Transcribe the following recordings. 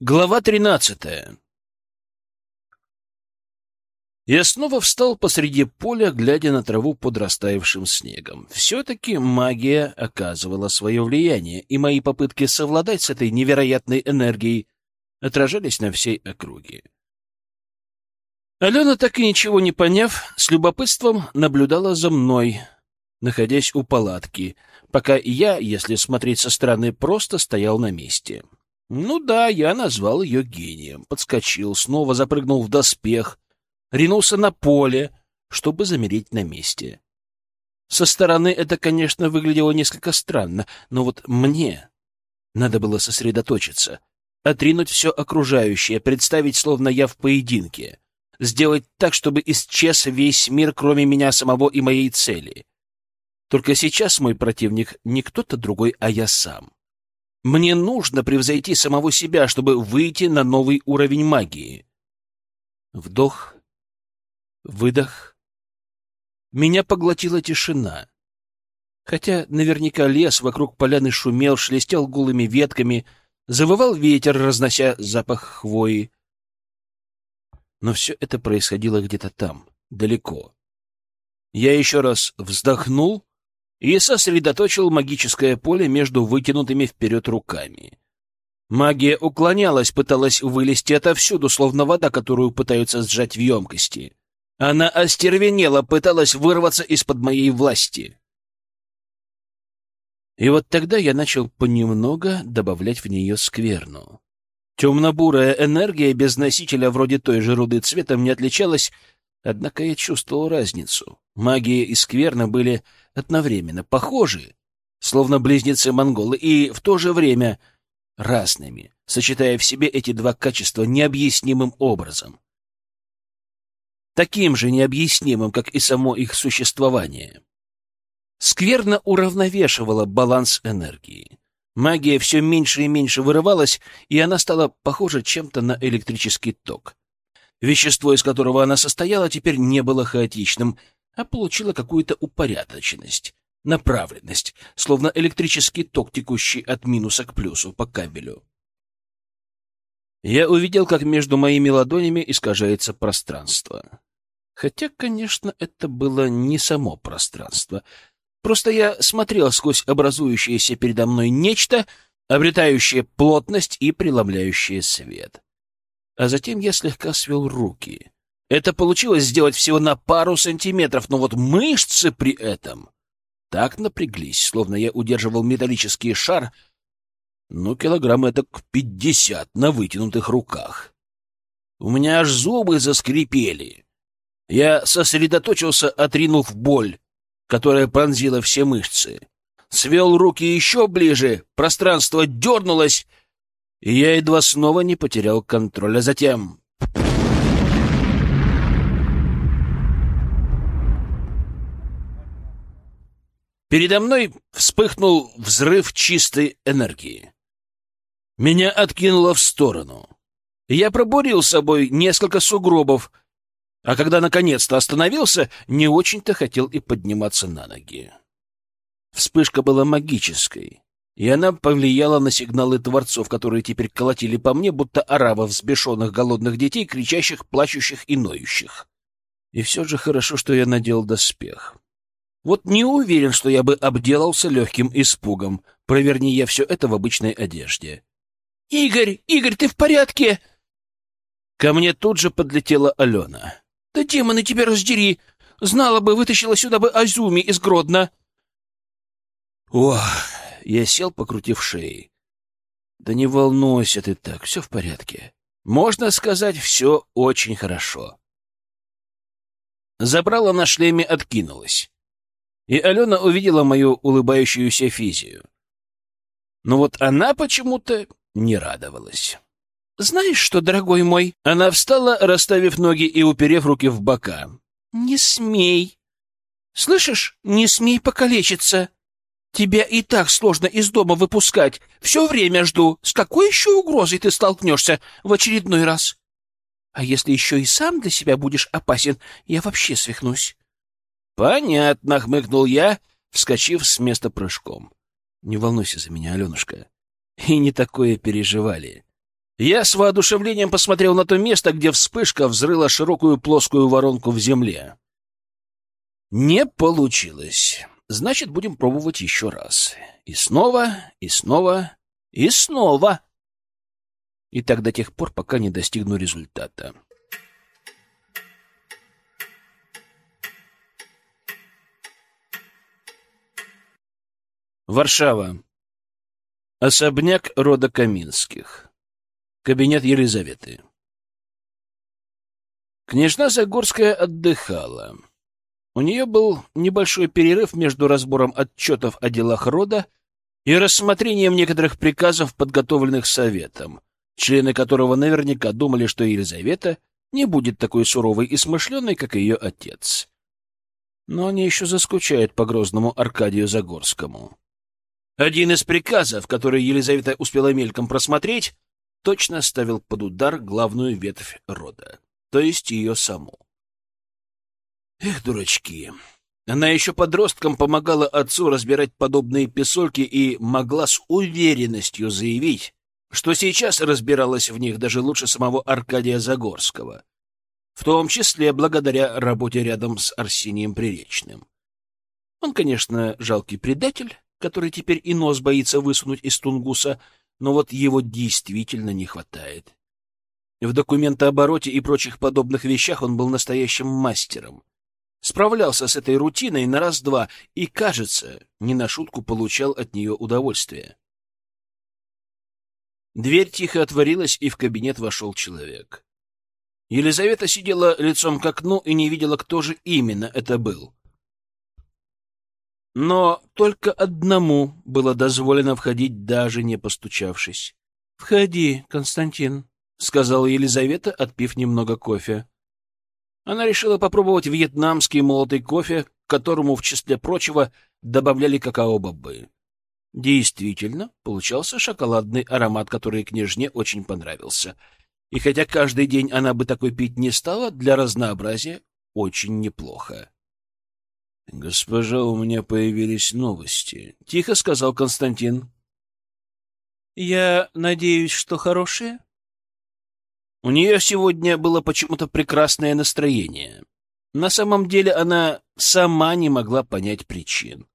Глава тринадцатая Я снова встал посреди поля, глядя на траву под растаявшим снегом. Все-таки магия оказывала свое влияние, и мои попытки совладать с этой невероятной энергией отражались на всей округе. Алена, так и ничего не поняв, с любопытством наблюдала за мной, находясь у палатки, пока я, если смотреть со стороны, просто стоял на месте. — ну да, я назвал ее гением. Подскочил, снова запрыгнул в доспех, ринулся на поле, чтобы замереть на месте. Со стороны это, конечно, выглядело несколько странно, но вот мне надо было сосредоточиться, отринуть все окружающее, представить, словно я в поединке, сделать так, чтобы исчез весь мир, кроме меня самого и моей цели. Только сейчас мой противник не кто-то другой, а я сам. Мне нужно превзойти самого себя, чтобы выйти на новый уровень магии. Вдох, выдох. Меня поглотила тишина. Хотя наверняка лес вокруг поляны шумел, шелестел голыми ветками, завывал ветер, разнося запах хвои. Но все это происходило где-то там, далеко. Я еще раз вздохнул и сосредоточил магическое поле между вытянутыми вперед руками. Магия уклонялась, пыталась вылезти отовсюду, словно вода, которую пытаются сжать в емкости. Она остервенела, пыталась вырваться из-под моей власти. И вот тогда я начал понемногу добавлять в нее скверну. Темно-бурая энергия без носителя вроде той же руды цветом не отличалась Однако я чувствовал разницу. Магия и скверна были одновременно похожи, словно близнецы-монголы, и в то же время разными, сочетая в себе эти два качества необъяснимым образом. Таким же необъяснимым, как и само их существование. Скверно уравновешивала баланс энергии. Магия все меньше и меньше вырывалась, и она стала похожа чем-то на электрический ток. Вещество, из которого она состояла, теперь не было хаотичным, а получило какую-то упорядоченность, направленность, словно электрический ток, текущий от минуса к плюсу по кабелю. Я увидел, как между моими ладонями искажается пространство. Хотя, конечно, это было не само пространство. Просто я смотрел сквозь образующееся передо мной нечто, обретающее плотность и преломляющее свет а затем я слегка свел руки. Это получилось сделать всего на пару сантиметров, но вот мышцы при этом так напряглись, словно я удерживал металлический шар, ну, килограмм это к пятьдесят на вытянутых руках. У меня аж зубы заскрипели. Я сосредоточился, отринув боль, которая пронзила все мышцы. Свел руки еще ближе, пространство дернулось, и я едва снова не потерял контроль, а затем... Передо мной вспыхнул взрыв чистой энергии. Меня откинуло в сторону. Я пробурил собой несколько сугробов, а когда наконец-то остановился, не очень-то хотел и подниматься на ноги. Вспышка была магической и она повлияла на сигналы творцов, которые теперь колотили по мне, будто орава взбешенных голодных детей, кричащих, плачущих и ноющих. И все же хорошо, что я надел доспех. Вот не уверен, что я бы обделался легким испугом, проверни я все это в обычной одежде. — Игорь, Игорь, ты в порядке? Ко мне тут же подлетела Алена. — Да демоны тебя раздери! Знала бы, вытащила сюда бы Азуми из Гродно. — Ох, я сел, покрутив шеей. Да не волнуйся ты так, все в порядке. Можно сказать, все очень хорошо. Забрала на шлеме откинулась. И Алена увидела мою улыбающуюся физию. Но вот она почему-то не радовалась. «Знаешь что, дорогой мой?» Она встала, расставив ноги и уперев руки в бока. «Не смей! Слышишь, не смей покалечиться!» Тебя и так сложно из дома выпускать. Все время жду. С какой еще угрозой ты столкнешься в очередной раз? А если еще и сам для себя будешь опасен, я вообще свихнусь. — Понятно, — хмыкнул я, вскочив с места прыжком. — Не волнуйся за меня, Аленушка. И не такое переживали. Я с воодушевлением посмотрел на то место, где вспышка взрыла широкую плоскую воронку в земле. Не получилось. Значит, будем пробовать еще раз. И снова, и снова, и снова. И так до тех пор, пока не достигну результата. Варшава. Особняк рода Каминских. Кабинет Елизаветы. Княжна Загорская отдыхала. У нее был небольшой перерыв между разбором отчетов о делах рода и рассмотрением некоторых приказов, подготовленных советом, члены которого наверняка думали, что Елизавета не будет такой суровой и смышленой, как ее отец. Но они еще заскучают по грозному Аркадию Загорскому. Один из приказов, который Елизавета успела мельком просмотреть, точно ставил под удар главную ветвь рода, то есть ее саму. Эх, дурачки! Она еще подростком помогала отцу разбирать подобные писольки и могла с уверенностью заявить, что сейчас разбиралась в них даже лучше самого Аркадия Загорского, в том числе благодаря работе рядом с Арсением Приречным. Он, конечно, жалкий предатель, который теперь и нос боится высунуть из Тунгуса, но вот его действительно не хватает. В документообороте и прочих подобных вещах он был настоящим мастером. Справлялся с этой рутиной на раз-два и, кажется, не на шутку получал от нее удовольствие. Дверь тихо отворилась, и в кабинет вошел человек. Елизавета сидела лицом к окну и не видела, кто же именно это был. Но только одному было дозволено входить, даже не постучавшись. — Входи, Константин, — сказала Елизавета, отпив немного кофе. Она решила попробовать вьетнамский молотый кофе, к которому, в числе прочего, добавляли какао-бобы. Действительно, получался шоколадный аромат, который княжне очень понравился. И хотя каждый день она бы такой пить не стала, для разнообразия очень неплохо. — Госпожа, у меня появились новости, — тихо сказал Константин. — Я надеюсь, что хорошие? У нее сегодня было почему-то прекрасное настроение. На самом деле она сама не могла понять причин.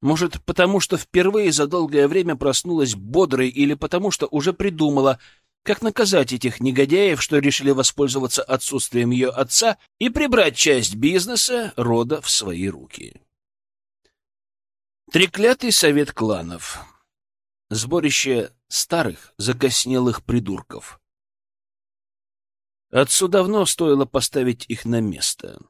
Может, потому что впервые за долгое время проснулась бодрой или потому что уже придумала, как наказать этих негодяев, что решили воспользоваться отсутствием ее отца и прибрать часть бизнеса рода в свои руки? Треклятый совет кланов. Сборище старых, закоснелых придурков. Отцу давно стоило поставить их на место.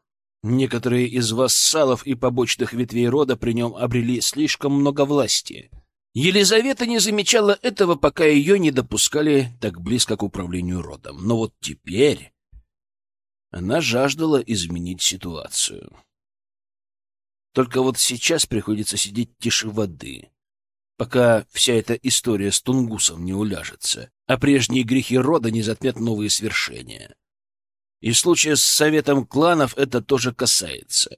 Некоторые из вассалов и побочных ветвей рода при нем обрели слишком много власти — Елизавета не замечала этого, пока ее не допускали так близко к управлению родом. Но вот теперь она жаждала изменить ситуацию. Только вот сейчас приходится сидеть тише воды, пока вся эта история с Тунгусом не уляжется, а прежние грехи рода не затмят новые свершения. И в случае с советом кланов это тоже касается.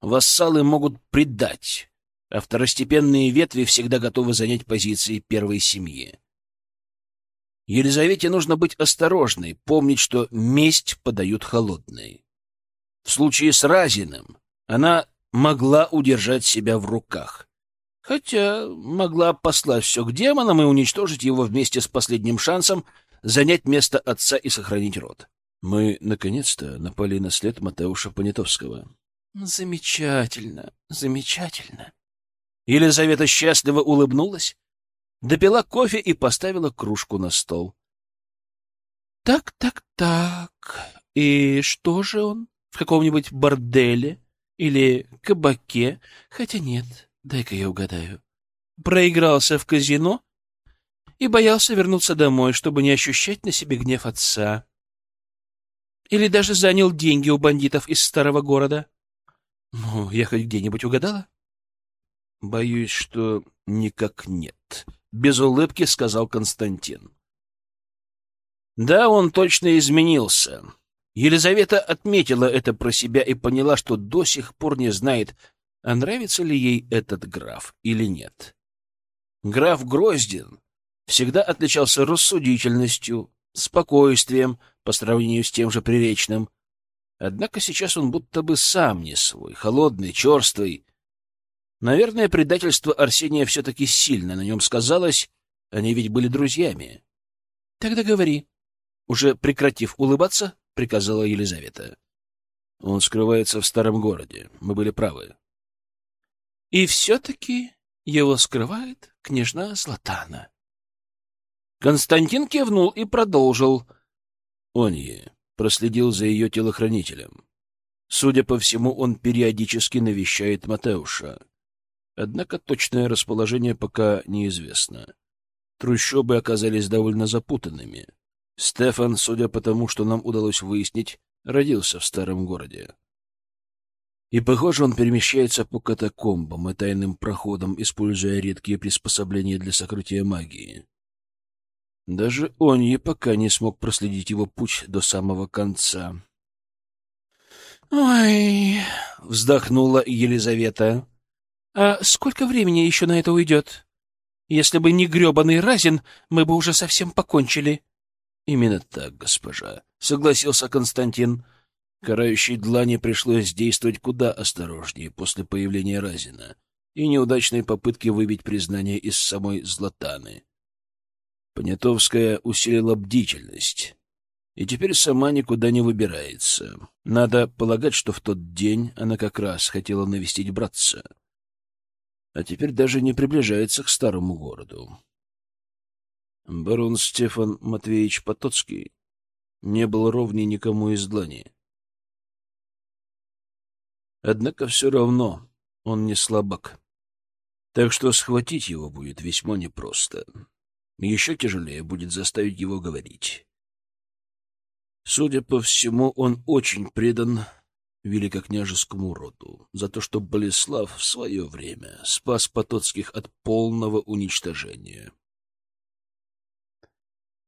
Вассалы могут предать, а второстепенные ветви всегда готовы занять позиции первой семьи. Елизавете нужно быть осторожной, помнить, что месть подают холодной. В случае с Разиным она могла удержать себя в руках, хотя могла послать все к демонам и уничтожить его вместе с последним шансом занять место отца и сохранить род. Мы, наконец-то, напали на след Матеуша Понятовского. — Замечательно, замечательно. Елизавета счастливо улыбнулась, допила кофе и поставила кружку на стол. — Так, так, так. И что же он? В каком-нибудь борделе или кабаке? Хотя нет, дай-ка я угадаю. Проигрался в казино и боялся вернуться домой, чтобы не ощущать на себе гнев отца. Или даже занял деньги у бандитов из старого города. Ну, я хоть где-нибудь угадала? Боюсь, что никак нет, без улыбки сказал Константин. Да, он точно изменился. Елизавета отметила это про себя и поняла, что до сих пор не знает, а нравится ли ей этот граф или нет. Граф Гроздин всегда отличался рассудительностью, спокойствием по сравнению с тем же Приречным. Однако сейчас он будто бы сам не свой, холодный, черствый. Наверное, предательство Арсения все-таки сильно на нем сказалось, они ведь были друзьями. — Тогда говори. Уже прекратив улыбаться, приказала Елизавета. Он скрывается в старом городе. Мы были правы. И все-таки его скрывает княжна Златана. Константин кивнул и продолжил. Онье проследил за ее телохранителем. Судя по всему, он периодически навещает Матеуша. Однако точное расположение пока неизвестно. Трущобы оказались довольно запутанными. Стефан, судя по тому, что нам удалось выяснить, родился в старом городе. И, похоже, он перемещается по катакомбам и тайным проходам, используя редкие приспособления для сокрытия магии. Даже Онье пока не смог проследить его путь до самого конца. «Ой!» — вздохнула Елизавета. «А сколько времени еще на это уйдет? Если бы не гребаный Разин, мы бы уже совсем покончили». «Именно так, госпожа», — согласился Константин. Карающей длани пришлось действовать куда осторожнее после появления Разина и неудачной попытки выбить признание из самой Златаны. Понятовская усилила бдительность и теперь сама никуда не выбирается. Надо полагать, что в тот день она как раз хотела навестить братца, а теперь даже не приближается к старому городу. Барон Стефан Матвеевич Потоцкий не был ровней никому из длани. Однако все равно он не слабак, так что схватить его будет весьма непросто. Еще тяжелее будет заставить его говорить. Судя по всему, он очень предан великокняжескому роду за то, что Болеслав в свое время спас Потоцких от полного уничтожения.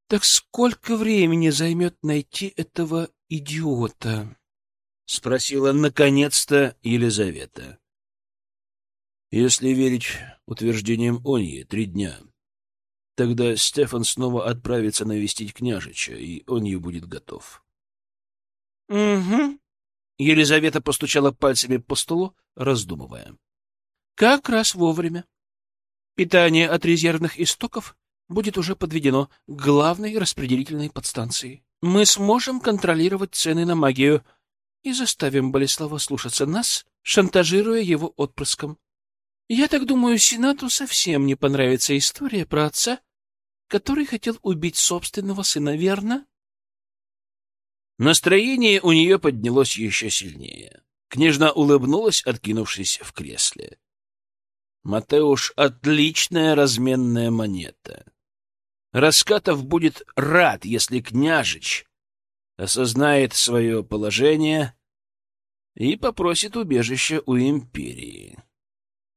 «Так сколько времени займет найти этого идиота?» — спросила наконец-то Елизавета. «Если верить утверждениям Оньи, три дня», Тогда Стефан снова отправится навестить княжича, и он ей будет готов. — Угу. Елизавета постучала пальцами по столу, раздумывая. — Как раз вовремя. Питание от резервных истоков будет уже подведено к главной распределительной подстанции. Мы сможем контролировать цены на магию и заставим Болеслава слушаться нас, шантажируя его отпрыском. Я так думаю, Сенату совсем не понравится история про отца, который хотел убить собственного сына, верно? Настроение у нее поднялось еще сильнее. Княжна улыбнулась, откинувшись в кресле. Матеуш — отличная разменная монета. Раскатов будет рад, если княжич осознает свое положение и попросит убежища у империи.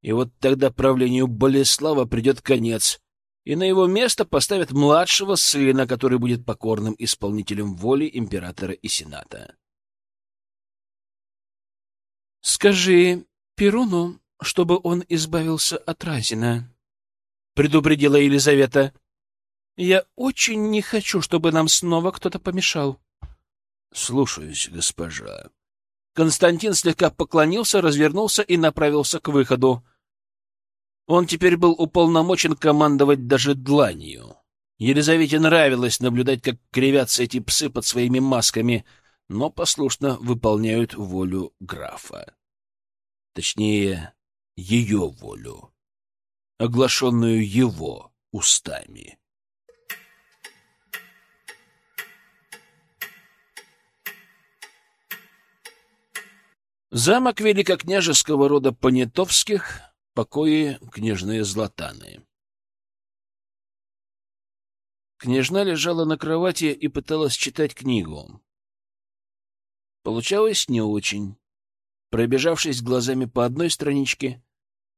И вот тогда правлению Болеслава придет конец, и на его место поставят младшего сына, который будет покорным исполнителем воли императора и сената. «Скажи Перуну, чтобы он избавился от Разина», — предупредила Елизавета. «Я очень не хочу, чтобы нам снова кто-то помешал». «Слушаюсь, госпожа», Константин слегка поклонился, развернулся и направился к выходу. Он теперь был уполномочен командовать даже дланью. Елизавете нравилось наблюдать, как кривятся эти псы под своими масками, но послушно выполняют волю графа. Точнее, ее волю, оглашенную его устами. Замок великокняжеского рода Понятовских, покои княжны Златаны. Княжна лежала на кровати и пыталась читать книгу. Получалось не очень. Пробежавшись глазами по одной страничке,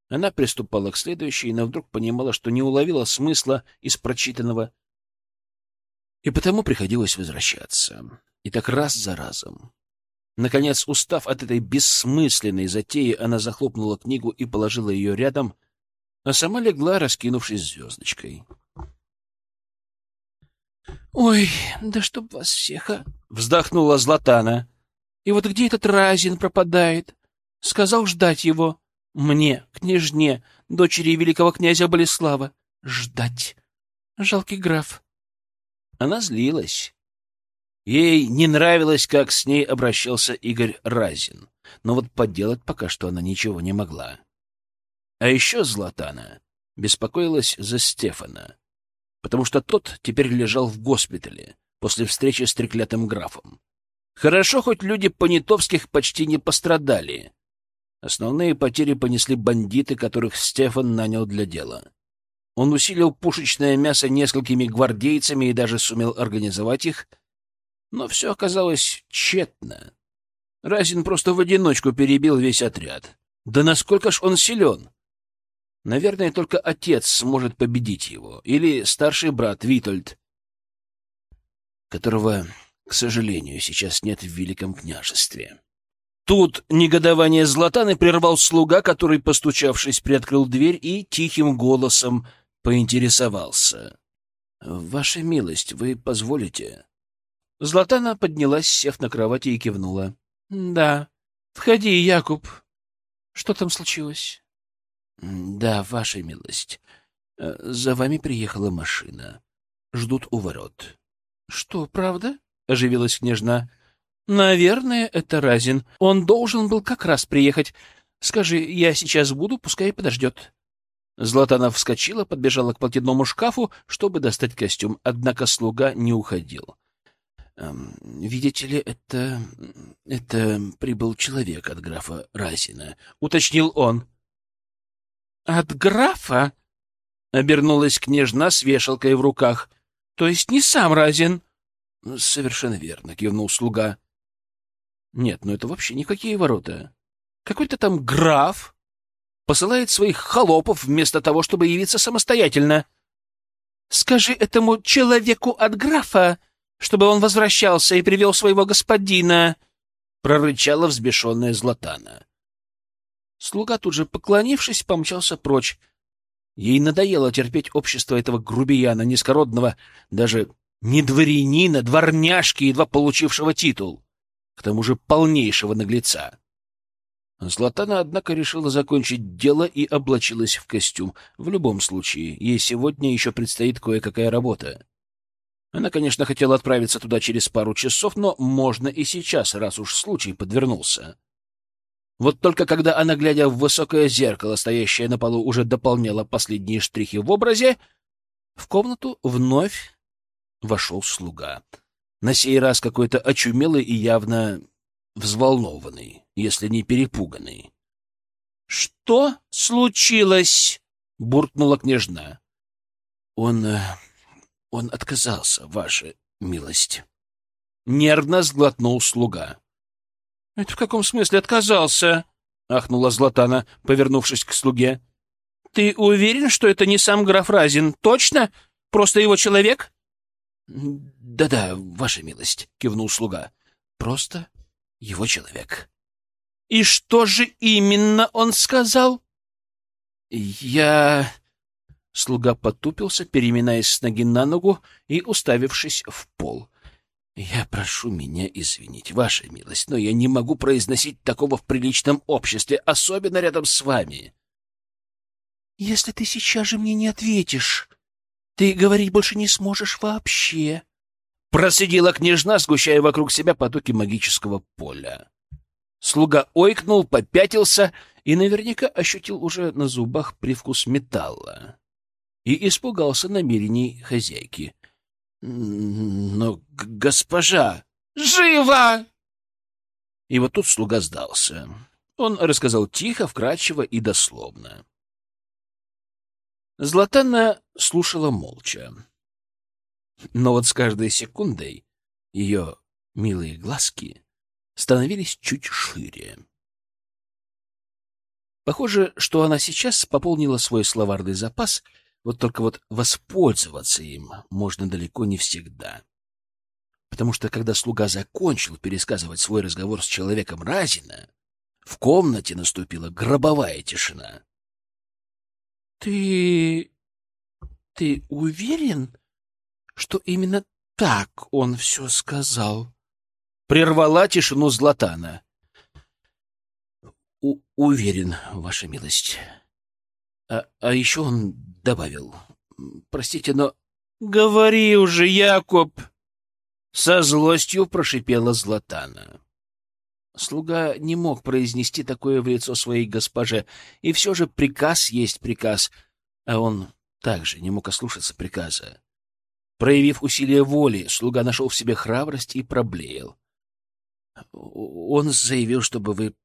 она приступала к следующей, но вдруг понимала, что не уловила смысла из прочитанного, и потому приходилось возвращаться. И так раз за разом. Наконец, устав от этой бессмысленной затеи, она захлопнула книгу и положила ее рядом, а сама легла, раскинувшись звездочкой. Ой, да чтоб вас всех, а! Вздохнула Златана. И вот где этот Разин пропадает? Сказал ждать его. Мне, княжне, дочери великого князя Болеслава. Ждать. Жалкий граф. Она злилась. Ей не нравилось, как с ней обращался Игорь Разин, но вот поделать пока что она ничего не могла. А еще Златана беспокоилась за Стефана, потому что тот теперь лежал в госпитале после встречи с треклятым графом. Хорошо, хоть люди Понятовских почти не пострадали. Основные потери понесли бандиты, которых Стефан нанял для дела. Он усилил пушечное мясо несколькими гвардейцами и даже сумел организовать их, но все оказалось тщетно. Разин просто в одиночку перебил весь отряд. Да насколько ж он силен! Наверное, только отец сможет победить его, или старший брат Витольд, которого к сожалению, сейчас нет в Великом княжестве. Тут негодование Златаны прервал слуга, который, постучавшись, приоткрыл дверь и тихим голосом поинтересовался. — Ваша милость, вы позволите? Златана поднялась, сев на кровати, и кивнула. — Да. Входи, Якуб. Что там случилось? — Да, ваша милость. Э, за вами приехала машина. Ждут у ворот. — Что, правда? оживилась княжна. Наверное, это Разин. Он должен был как раз приехать. Скажи, я сейчас буду, пускай подождет. Златана вскочила, подбежала к платяному шкафу, чтобы достать костюм, однако слуга не уходил. «Эм, «Видите ли, это... это прибыл человек от графа Разина», — уточнил он. «От графа?» — обернулась княжна с вешалкой в руках. «То есть не сам Разин?» — Совершенно верно, — кивнул слуга. — Нет, ну это вообще никакие ворота. Какой-то там граф посылает своих холопов вместо того, чтобы явиться самостоятельно. — Скажи этому человеку от графа, чтобы он возвращался и привел своего господина, — прорычала взбешенная Златана. Слуга тут же, поклонившись, помчался прочь. Ей надоело терпеть общество этого грубияна, низкородного, даже не дворянина, дворняжки, едва получившего титул, к тому же полнейшего наглеца. Златана, однако, решила закончить дело и облачилась в костюм. В любом случае, ей сегодня еще предстоит кое-какая работа. Она, конечно, хотела отправиться туда через пару часов, но можно и сейчас, раз уж случай подвернулся. Вот только когда она, глядя в высокое зеркало, стоящее на полу, уже дополняла последние штрихи в образе, в комнату вновь вошел слуга. На сей раз какой-то очумелый и явно взволнованный, если не перепуганный. — Что случилось? — буркнула княжна. — Он... Он отказался, ваша милость. Нервно сглотнул слуга. — Это в каком смысле отказался? — ахнула Златана, повернувшись к слуге. — Ты уверен, что это не сам граф Разин? Точно? Просто его человек? «Да-да, ваша милость», — кивнул слуга. «Просто его человек». «И что же именно он сказал?» «Я...» Слуга потупился, переминаясь с ноги на ногу и уставившись в пол. «Я прошу меня извинить, ваша милость, но я не могу произносить такого в приличном обществе, особенно рядом с вами». «Если ты сейчас же мне не ответишь...» Ты говорить больше не сможешь вообще. Просидела княжна, сгущая вокруг себя потоки магического поля. Слуга ойкнул, попятился и наверняка ощутил уже на зубах привкус металла. И испугался намерений хозяйки. «Но, госпожа, живо!» И вот тут слуга сдался. Он рассказал тихо, вкрадчиво и дословно. Златана слушала молча. Но вот с каждой секундой ее милые глазки становились чуть шире. Похоже, что она сейчас пополнила свой словарный запас, вот только вот воспользоваться им можно далеко не всегда. Потому что когда слуга закончил пересказывать свой разговор с человеком Разина, в комнате наступила гробовая тишина. Ты... ты уверен, что именно так он все сказал. Прервала тишину Златана. Уверен, ваша милость. А, а еще он добавил. Простите, но... Говори уже, Якоб! Со злостью прошипела Златана. Слуга не мог произнести такое в лицо своей госпоже, и все же приказ есть приказ, а он также не мог ослушаться приказа. Проявив усилие воли, слуга нашел в себе храбрость и проблеял. Он заявил, чтобы вы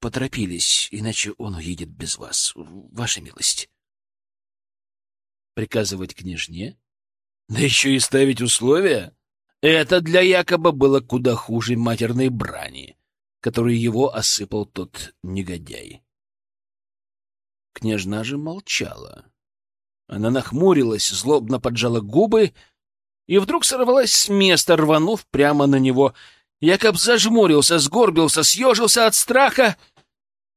поторопились, иначе он уедет без вас, ваша милость. Приказывать княжне? Да еще и ставить условия? Это для якобы было куда хуже матерной брани, которой его осыпал тот негодяй. Княжна же молчала. Она нахмурилась, злобно поджала губы и вдруг сорвалась с места, рванув прямо на него. Якоб зажмурился, сгорбился, съежился от страха,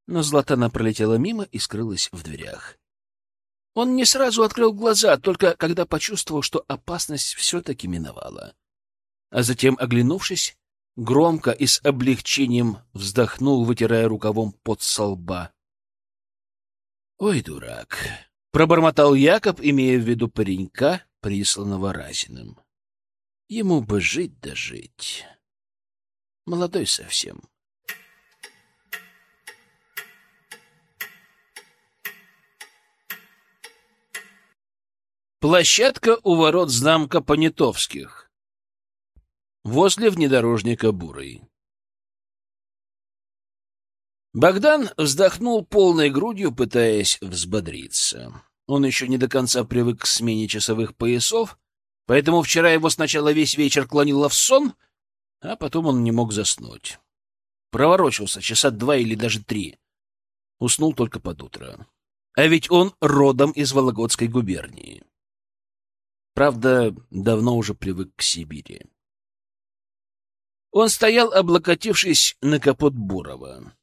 но Златана пролетела мимо и скрылась в дверях. Он не сразу открыл глаза, только когда почувствовал, что опасность все-таки миновала. А затем, оглянувшись, громко и с облегчением вздохнул, вытирая рукавом под со лба. «Ой, дурак!» — пробормотал Якоб, имея в виду паренька, присланного Разиным. Ему бы жить да жить. Молодой совсем. Площадка у ворот замка Понятовских. Возле внедорожника Бурый. Богдан вздохнул полной грудью, пытаясь взбодриться. Он еще не до конца привык к смене часовых поясов, Поэтому вчера его сначала весь вечер клонило в сон, а потом он не мог заснуть. Проворочился часа два или даже три. Уснул только под утро. А ведь он родом из Вологодской губернии. Правда, давно уже привык к Сибири. Он стоял, облокотившись на капот Бурова.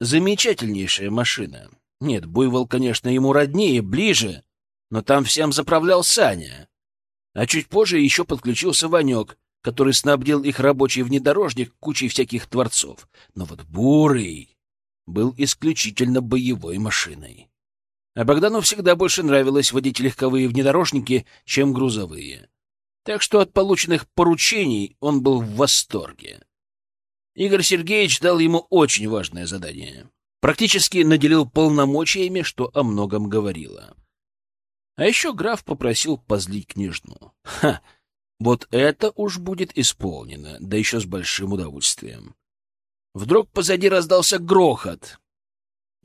Замечательнейшая машина. Нет, Буйвол, конечно, ему роднее, ближе, но там всем заправлял Саня. А чуть позже еще подключился Ванек, который снабдил их рабочий внедорожник кучей всяких творцов. Но вот Бурый был исключительно боевой машиной. А Богдану всегда больше нравилось водить легковые внедорожники, чем грузовые. Так что от полученных поручений он был в восторге. Игорь Сергеевич дал ему очень важное задание. Практически наделил полномочиями, что о многом говорило. А еще граф попросил позлить княжну. Ха! Вот это уж будет исполнено, да еще с большим удовольствием. Вдруг позади раздался грохот.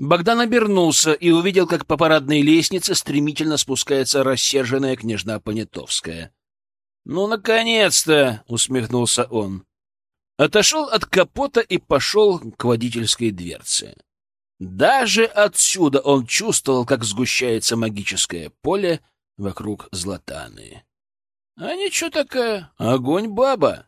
Богдан обернулся и увидел, как по парадной лестнице стремительно спускается рассерженная княжна Понятовская. «Ну, наконец-то!» — усмехнулся он. Отошел от капота и пошел к водительской дверце. Даже отсюда он чувствовал, как сгущается магическое поле вокруг Златаны. А ничего такая, огонь баба.